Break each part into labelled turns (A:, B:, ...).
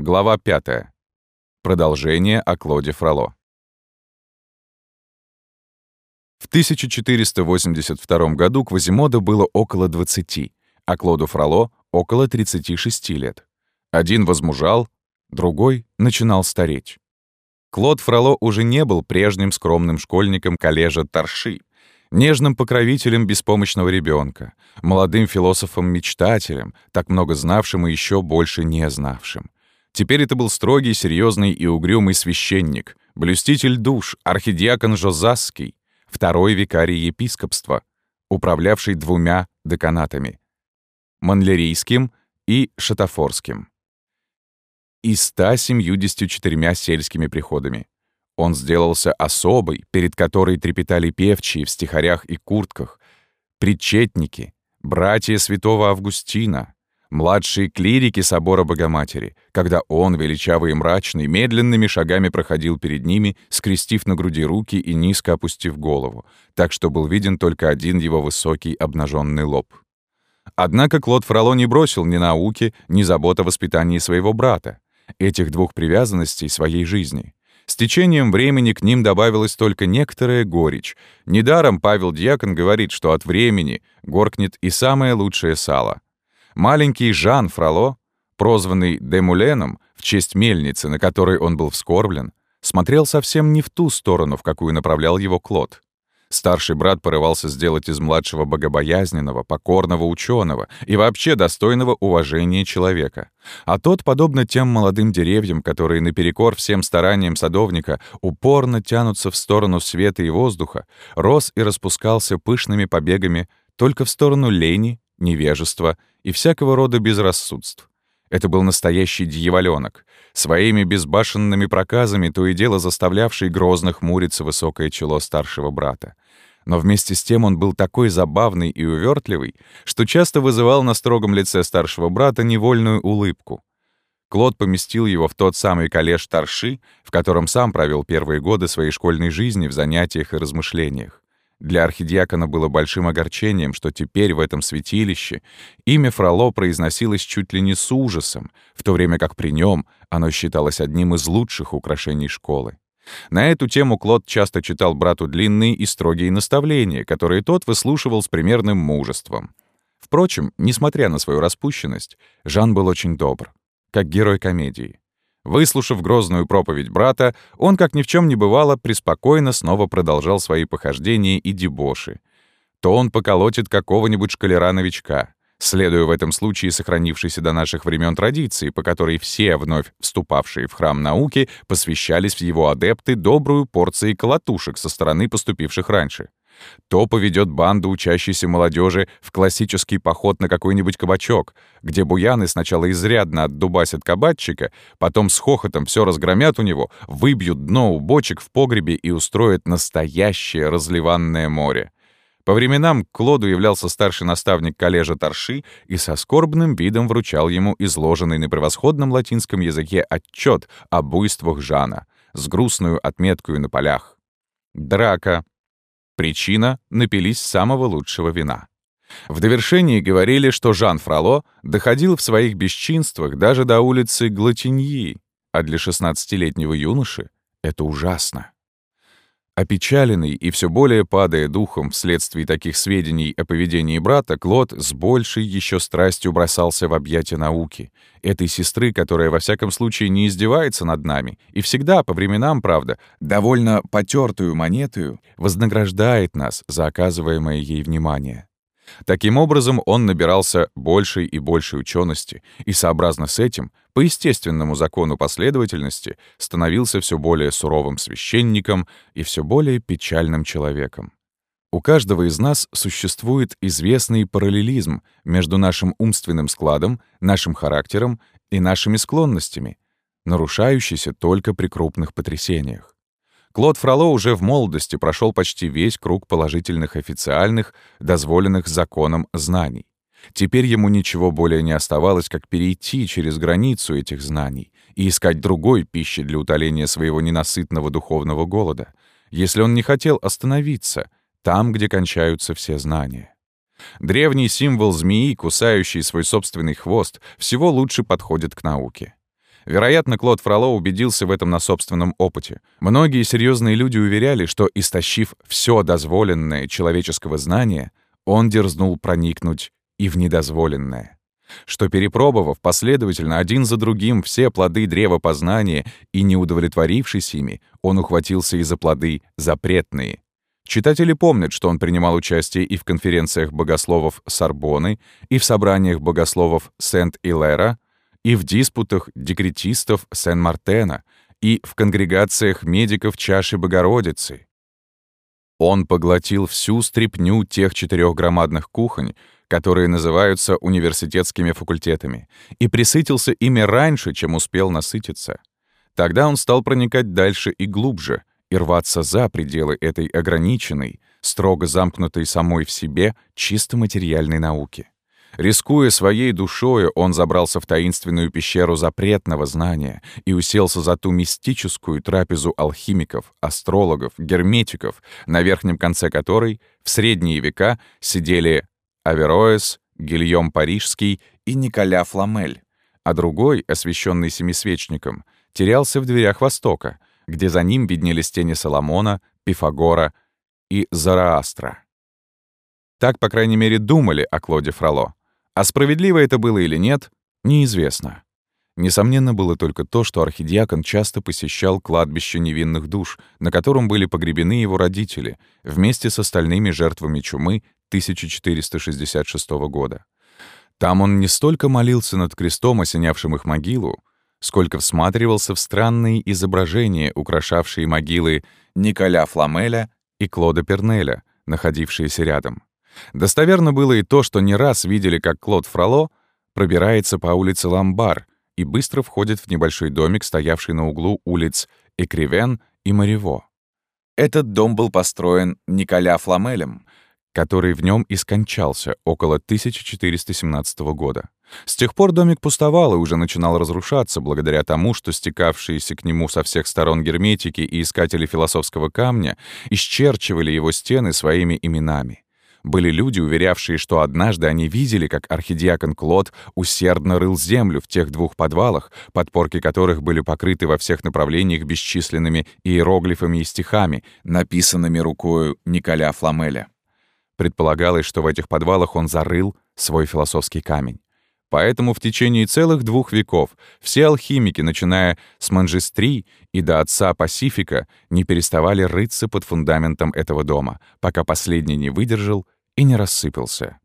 A: Глава 5. Продолжение о Клоде Фроло. В 1482 году Квазимода было около 20, а Клоду Фроло — около 36 лет. Один возмужал, другой начинал стареть. Клод Фроло уже не был прежним скромным школьником коллежа Тарши, нежным покровителем беспомощного ребенка, молодым философом-мечтателем, так много знавшим и еще больше не знавшим. Теперь это был строгий, серьезный и угрюмый священник, блюститель душ, архидиакон Жозасский, второй викарий епископства, управлявший двумя деканатами — Манлерийским и Шатафорским. И 174 сельскими приходами. Он сделался особой, перед которой трепетали певчие в стихарях и куртках, причетники, братья святого Августина, младшие клирики собора Богоматери, когда он, величавый и мрачный, медленными шагами проходил перед ними, скрестив на груди руки и низко опустив голову, так что был виден только один его высокий обнаженный лоб. Однако Клод Фроло не бросил ни науки, ни забот о воспитании своего брата, этих двух привязанностей своей жизни. С течением времени к ним добавилась только некоторая горечь. Недаром Павел Дьякон говорит, что от времени горкнет и самое лучшее сало — Маленький Жан Фроло, прозванный Демуленом в честь мельницы, на которой он был вскорблен, смотрел совсем не в ту сторону, в какую направлял его Клод. Старший брат порывался сделать из младшего богобоязненного, покорного ученого и вообще достойного уважения человека. А тот, подобно тем молодым деревьям, которые наперекор всем стараниям садовника упорно тянутся в сторону света и воздуха, рос и распускался пышными побегами только в сторону лени, невежества и всякого рода безрассудств. Это был настоящий дьяволёнок, своими безбашенными проказами то и дело заставлявший грозно хмуриться высокое чело старшего брата. Но вместе с тем он был такой забавный и увертливый, что часто вызывал на строгом лице старшего брата невольную улыбку. Клод поместил его в тот самый коллеж Тарши, в котором сам провел первые годы своей школьной жизни в занятиях и размышлениях. Для архидиакона было большим огорчением, что теперь в этом святилище имя Фроло произносилось чуть ли не с ужасом, в то время как при нем оно считалось одним из лучших украшений школы. На эту тему Клод часто читал брату длинные и строгие наставления, которые тот выслушивал с примерным мужеством. Впрочем, несмотря на свою распущенность, Жан был очень добр, как герой комедии. Выслушав грозную проповедь брата, он, как ни в чем не бывало, преспокойно снова продолжал свои похождения и дебоши. То он поколотит какого-нибудь шкалера-новичка, следуя в этом случае сохранившейся до наших времен традиции, по которой все вновь вступавшие в храм науки посвящались в его адепты добрую порцией колотушек со стороны поступивших раньше то поведет банду учащейся молодежи в классический поход на какой-нибудь кабачок, где буяны сначала изрядно отдубасят кабачика, потом с хохотом все разгромят у него, выбьют дно у бочек в погребе и устроят настоящее разливанное море. По временам Клоду являлся старший наставник коллежа Тарши и со скорбным видом вручал ему изложенный на превосходном латинском языке отчет о буйствах Жана с грустную отметкой на полях. Драка, Причина — напились самого лучшего вина. В довершении говорили, что Жан Фроло доходил в своих бесчинствах даже до улицы Глатиньи, а для 16-летнего юноши это ужасно. Опечаленный и все более падая духом вследствие таких сведений о поведении брата, Клод с большей еще страстью бросался в объятия науки, этой сестры, которая во всяком случае не издевается над нами и всегда, по временам, правда, довольно потертую монетою, вознаграждает нас за оказываемое ей внимание. Таким образом, он набирался большей и большей учености, и сообразно с этим, по естественному закону последовательности, становился все более суровым священником и все более печальным человеком. У каждого из нас существует известный параллелизм между нашим умственным складом, нашим характером и нашими склонностями, нарушающийся только при крупных потрясениях. Клод Фроло уже в молодости прошел почти весь круг положительных официальных, дозволенных законом знаний. Теперь ему ничего более не оставалось, как перейти через границу этих знаний и искать другой пищи для утоления своего ненасытного духовного голода, если он не хотел остановиться там, где кончаются все знания. Древний символ змеи, кусающий свой собственный хвост, всего лучше подходит к науке. Вероятно, Клод Фроло убедился в этом на собственном опыте. Многие серьезные люди уверяли, что, истощив все дозволенное человеческого знания, он дерзнул проникнуть и в недозволенное. Что, перепробовав последовательно один за другим все плоды древа познания и не удовлетворившись ими, он ухватился и за плоды запретные. Читатели помнят, что он принимал участие и в конференциях богословов Сорбоны, и в собраниях богословов Сент-Илера, и в диспутах декретистов Сен-Мартена, и в конгрегациях медиков Чаши Богородицы. Он поглотил всю стряпню тех четырех громадных кухонь, которые называются университетскими факультетами, и присытился ими раньше, чем успел насытиться. Тогда он стал проникать дальше и глубже, и рваться за пределы этой ограниченной, строго замкнутой самой в себе чисто материальной науки. Рискуя своей душою, он забрался в таинственную пещеру запретного знания и уселся за ту мистическую трапезу алхимиков, астрологов, герметиков, на верхнем конце которой в средние века сидели Авероэс, Гильем Парижский и Николя Фламель, а другой, освященный семисвечником, терялся в дверях Востока, где за ним виднелись тени Соломона, Пифагора и Зараастра. Так, по крайней мере, думали о Клоде Фроло. А справедливо это было или нет, неизвестно. Несомненно было только то, что архидиакон часто посещал кладбище невинных душ, на котором были погребены его родители, вместе с остальными жертвами чумы 1466 года. Там он не столько молился над крестом, осенявшим их могилу, сколько всматривался в странные изображения, украшавшие могилы Николя Фламеля и Клода Пернеля, находившиеся рядом. Достоверно было и то, что не раз видели, как Клод Фроло пробирается по улице Ламбар и быстро входит в небольшой домик, стоявший на углу улиц Экривен и Марево. Этот дом был построен Николя Фламелем, который в нем и скончался около 1417 года. С тех пор домик пустовал и уже начинал разрушаться благодаря тому, что стекавшиеся к нему со всех сторон герметики и искатели философского камня исчерчивали его стены своими именами. Были люди, уверявшие, что однажды они видели, как архидиакон Клод усердно рыл землю в тех двух подвалах, подпорки которых были покрыты во всех направлениях бесчисленными иероглифами и стихами, написанными рукою Николя Фламеля. Предполагалось, что в этих подвалах он зарыл свой философский камень. Поэтому в течение целых двух веков все алхимики, начиная с Манжестри и до отца Пасифика, не переставали рыться под фундаментом этого дома, пока последний не выдержал и не рассыпался.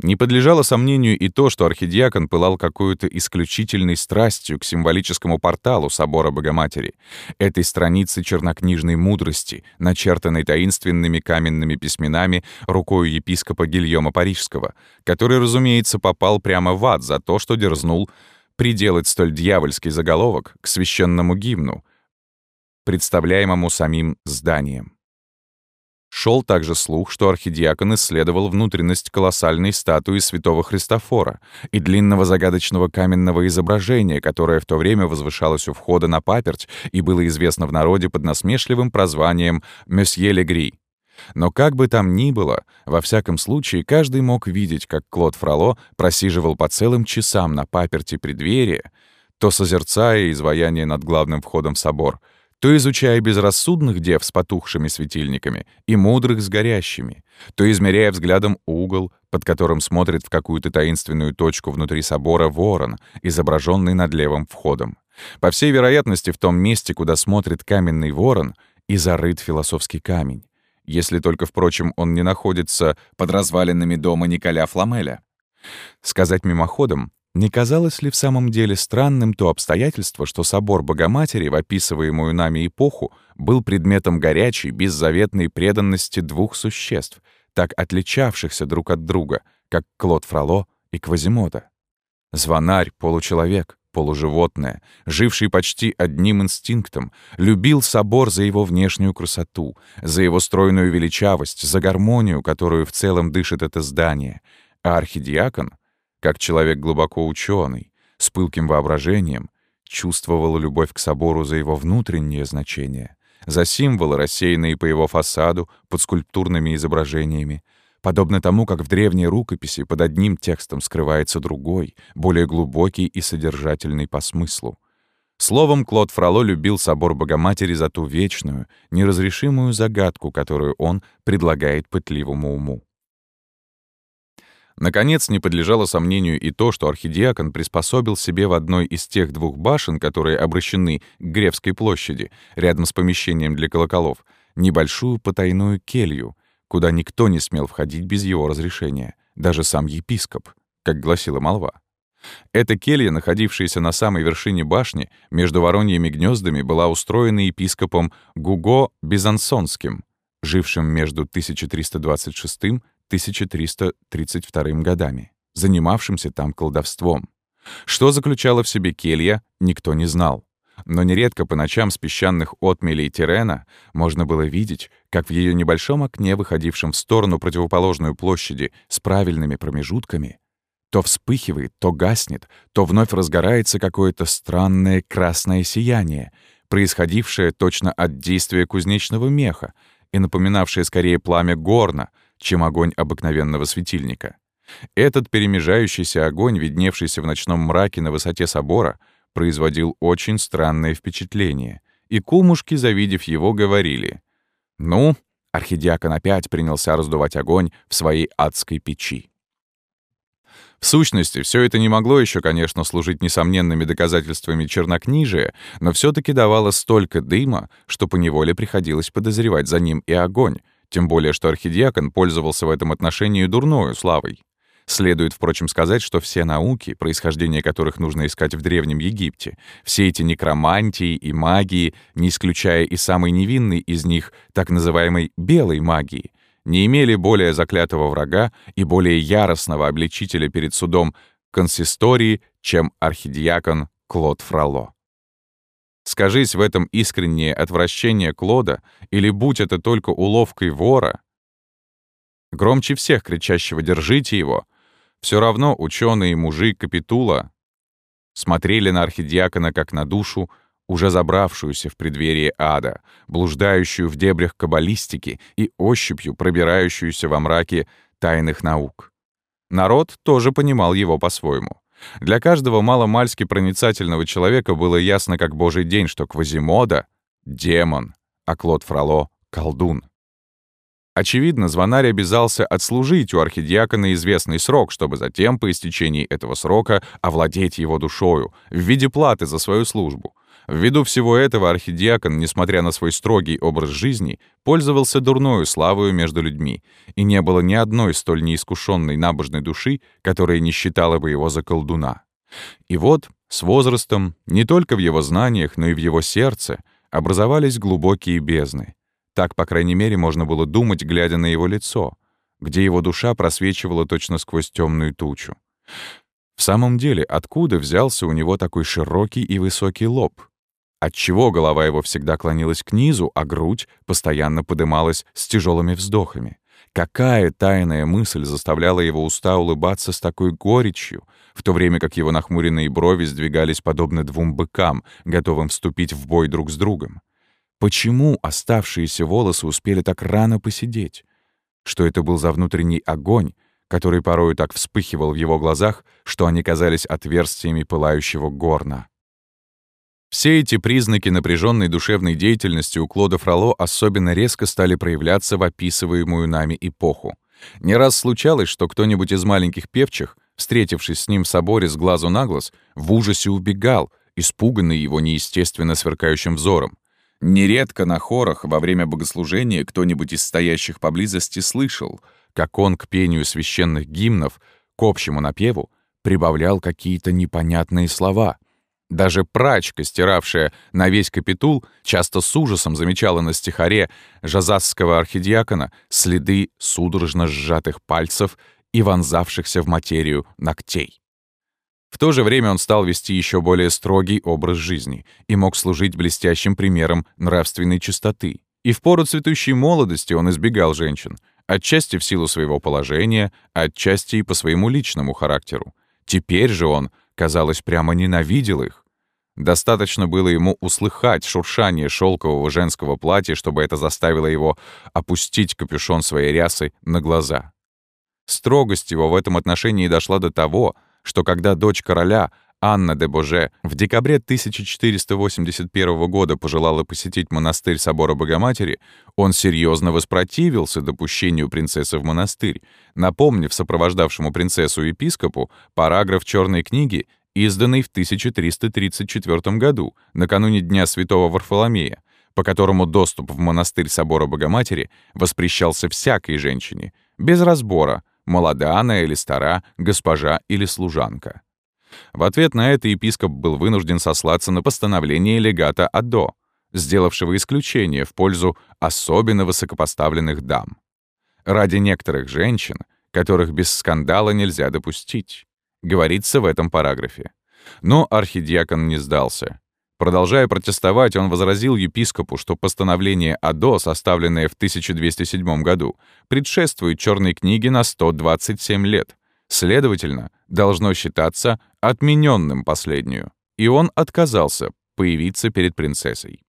A: Не подлежало сомнению и то, что архидиакон пылал какой-то исключительной страстью к символическому порталу собора Богоматери, этой страницы чернокнижной мудрости, начертанной таинственными каменными письменами рукой епископа Гильома Парижского, который, разумеется, попал прямо в ад за то, что дерзнул приделать столь дьявольский заголовок к священному гимну, представляемому самим зданием. Шел также слух, что архидиакон исследовал внутренность колоссальной статуи святого Христофора и длинного загадочного каменного изображения, которое в то время возвышалось у входа на паперть и было известно в народе под насмешливым прозванием «Месье Легри». Но как бы там ни было, во всяком случае, каждый мог видеть, как Клод Фроло просиживал по целым часам на паперти преддверия, то созерцая изваяние над главным входом в собор — то изучая безрассудных дев с потухшими светильниками и мудрых с горящими, то измеряя взглядом угол, под которым смотрит в какую-то таинственную точку внутри собора ворон, изображенный над левым входом. По всей вероятности, в том месте, куда смотрит каменный ворон, и зарыт философский камень, если только, впрочем, он не находится под развалинами дома Николя Фламеля. Сказать мимоходом, не казалось ли в самом деле странным то обстоятельство, что собор Богоматери в описываемую нами эпоху был предметом горячей, беззаветной преданности двух существ, так отличавшихся друг от друга, как Клод Фроло и Квазимода? Звонарь, получеловек, полуживотное, живший почти одним инстинктом, любил собор за его внешнюю красоту, за его стройную величавость, за гармонию, которую в целом дышит это здание, а архидиакон — как человек глубоко ученый, с пылким воображением, чувствовал любовь к собору за его внутреннее значение, за символы, рассеянные по его фасаду под скульптурными изображениями, подобно тому, как в древней рукописи под одним текстом скрывается другой, более глубокий и содержательный по смыслу. Словом, Клод Фроло любил собор Богоматери за ту вечную, неразрешимую загадку, которую он предлагает пытливому уму. Наконец, не подлежало сомнению и то, что архидиакон приспособил себе в одной из тех двух башен, которые обращены к Гревской площади, рядом с помещением для колоколов, небольшую потайную келью, куда никто не смел входить без его разрешения, даже сам епископ, как гласила молва. Эта келья, находившаяся на самой вершине башни, между вороньими гнездами, была устроена епископом Гуго Бизансонским, жившим между 1326 1332 годами, занимавшимся там колдовством. Что заключала в себе келья, никто не знал. Но нередко по ночам с песчаных отмелей Тирена можно было видеть, как в ее небольшом окне, выходившем в сторону противоположную площади с правильными промежутками, то вспыхивает, то гаснет, то вновь разгорается какое-то странное красное сияние, происходившее точно от действия кузнечного меха и напоминавшее скорее пламя горна, чем огонь обыкновенного светильника. Этот перемежающийся огонь, видневшийся в ночном мраке на высоте собора, производил очень странное впечатление, и кумушки, завидев его, говорили «Ну, архидиакон опять принялся раздувать огонь в своей адской печи». В сущности, все это не могло еще, конечно, служить несомненными доказательствами чернокнижия, но все таки давало столько дыма, что поневоле приходилось подозревать за ним и огонь, тем более, что архидиакон пользовался в этом отношении дурною славой. Следует, впрочем, сказать, что все науки, происхождение которых нужно искать в Древнем Египте, все эти некромантии и магии, не исключая и самой невинной из них, так называемой «белой магии», не имели более заклятого врага и более яростного обличителя перед судом консистории, чем архидиакон Клод Фроло. Скажись в этом искреннее отвращение Клода, или будь это только уловкой вора, громче всех кричащего «держите его», все равно ученые мужи Капитула смотрели на архидиакона как на душу, уже забравшуюся в преддверие ада, блуждающую в дебрях каббалистики и ощупью пробирающуюся во мраке тайных наук. Народ тоже понимал его по-своему. Для каждого маломальски проницательного человека было ясно как божий день, что Квазимода — демон, а Клод Фроло — колдун. Очевидно, звонарь обязался отслужить у архидиакона известный срок, чтобы затем, по истечении этого срока, овладеть его душою в виде платы за свою службу. Ввиду всего этого архидиакон, несмотря на свой строгий образ жизни, пользовался дурною славою между людьми, и не было ни одной столь неискушенной набожной души, которая не считала бы его за колдуна. И вот, с возрастом, не только в его знаниях, но и в его сердце, образовались глубокие бездны, так, по крайней мере, можно было думать, глядя на его лицо, где его душа просвечивала точно сквозь темную тучу. В самом деле, откуда взялся у него такой широкий и высокий лоб? Отчего голова его всегда клонилась к низу, а грудь постоянно подымалась с тяжелыми вздохами? Какая тайная мысль заставляла его уста улыбаться с такой горечью, в то время как его нахмуренные брови сдвигались подобно двум быкам, готовым вступить в бой друг с другом? Почему оставшиеся волосы успели так рано посидеть? Что это был за внутренний огонь, который порою так вспыхивал в его глазах, что они казались отверстиями пылающего горна? Все эти признаки напряженной душевной деятельности у Клода Фроло особенно резко стали проявляться в описываемую нами эпоху. Не раз случалось, что кто-нибудь из маленьких певчих, встретившись с ним в соборе с глазу на глаз, в ужасе убегал, испуганный его неестественно сверкающим взором. Нередко на хорах во время богослужения кто-нибудь из стоящих поблизости слышал, как он к пению священных гимнов, к общему напеву, прибавлял какие-то непонятные слова. Даже прачка, стиравшая на весь капитул, часто с ужасом замечала на стихаре жазасского архидиакона следы судорожно сжатых пальцев и вонзавшихся в материю ногтей. В то же время он стал вести еще более строгий образ жизни и мог служить блестящим примером нравственной чистоты. И в пору цветущей молодости он избегал женщин, отчасти в силу своего положения, отчасти и по своему личному характеру. Теперь же он, казалось, прямо ненавидел их. Достаточно было ему услыхать шуршание шелкового женского платья, чтобы это заставило его опустить капюшон своей рясы на глаза. Строгость его в этом отношении дошла до того, что когда дочь короля, Анна де Боже, в декабре 1481 года пожелала посетить монастырь собора Богоматери, он серьезно воспротивился допущению принцессы в монастырь, напомнив сопровождавшему принцессу епископу параграф Черной книги, изданный в 1334 году, накануне Дня Святого Варфоломея, по которому доступ в монастырь собора Богоматери воспрещался всякой женщине, без разбора, молода она или стара, госпожа или служанка. В ответ на это епископ был вынужден сослаться на постановление легата Адо, сделавшего исключение в пользу особенно высокопоставленных дам. Ради некоторых женщин, которых без скандала нельзя допустить, говорится в этом параграфе. Но архидиакон не сдался. Продолжая протестовать, он возразил епископу, что постановление АДО, составленное в 1207 году, предшествует черной книге на 127 лет, следовательно, должно считаться отмененным последнюю, и он отказался появиться перед принцессой.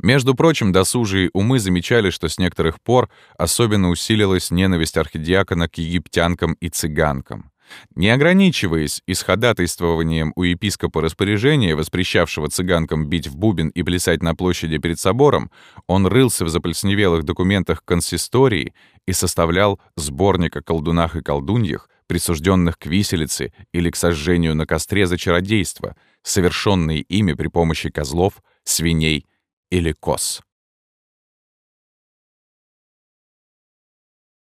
A: Между прочим, досужие умы замечали, что с некоторых пор особенно усилилась ненависть архидиакона к египтянкам и цыганкам. Не ограничиваясь исходатайствованием у епископа распоряжения, воспрещавшего цыганкам бить в бубен и плясать на площади перед собором, он рылся в заплесневелых документах консистории и составлял сборник о колдунах и колдуньях, присужденных к виселице или к сожжению на костре за чародейство, совершенные ими при помощи козлов, свиней или коз.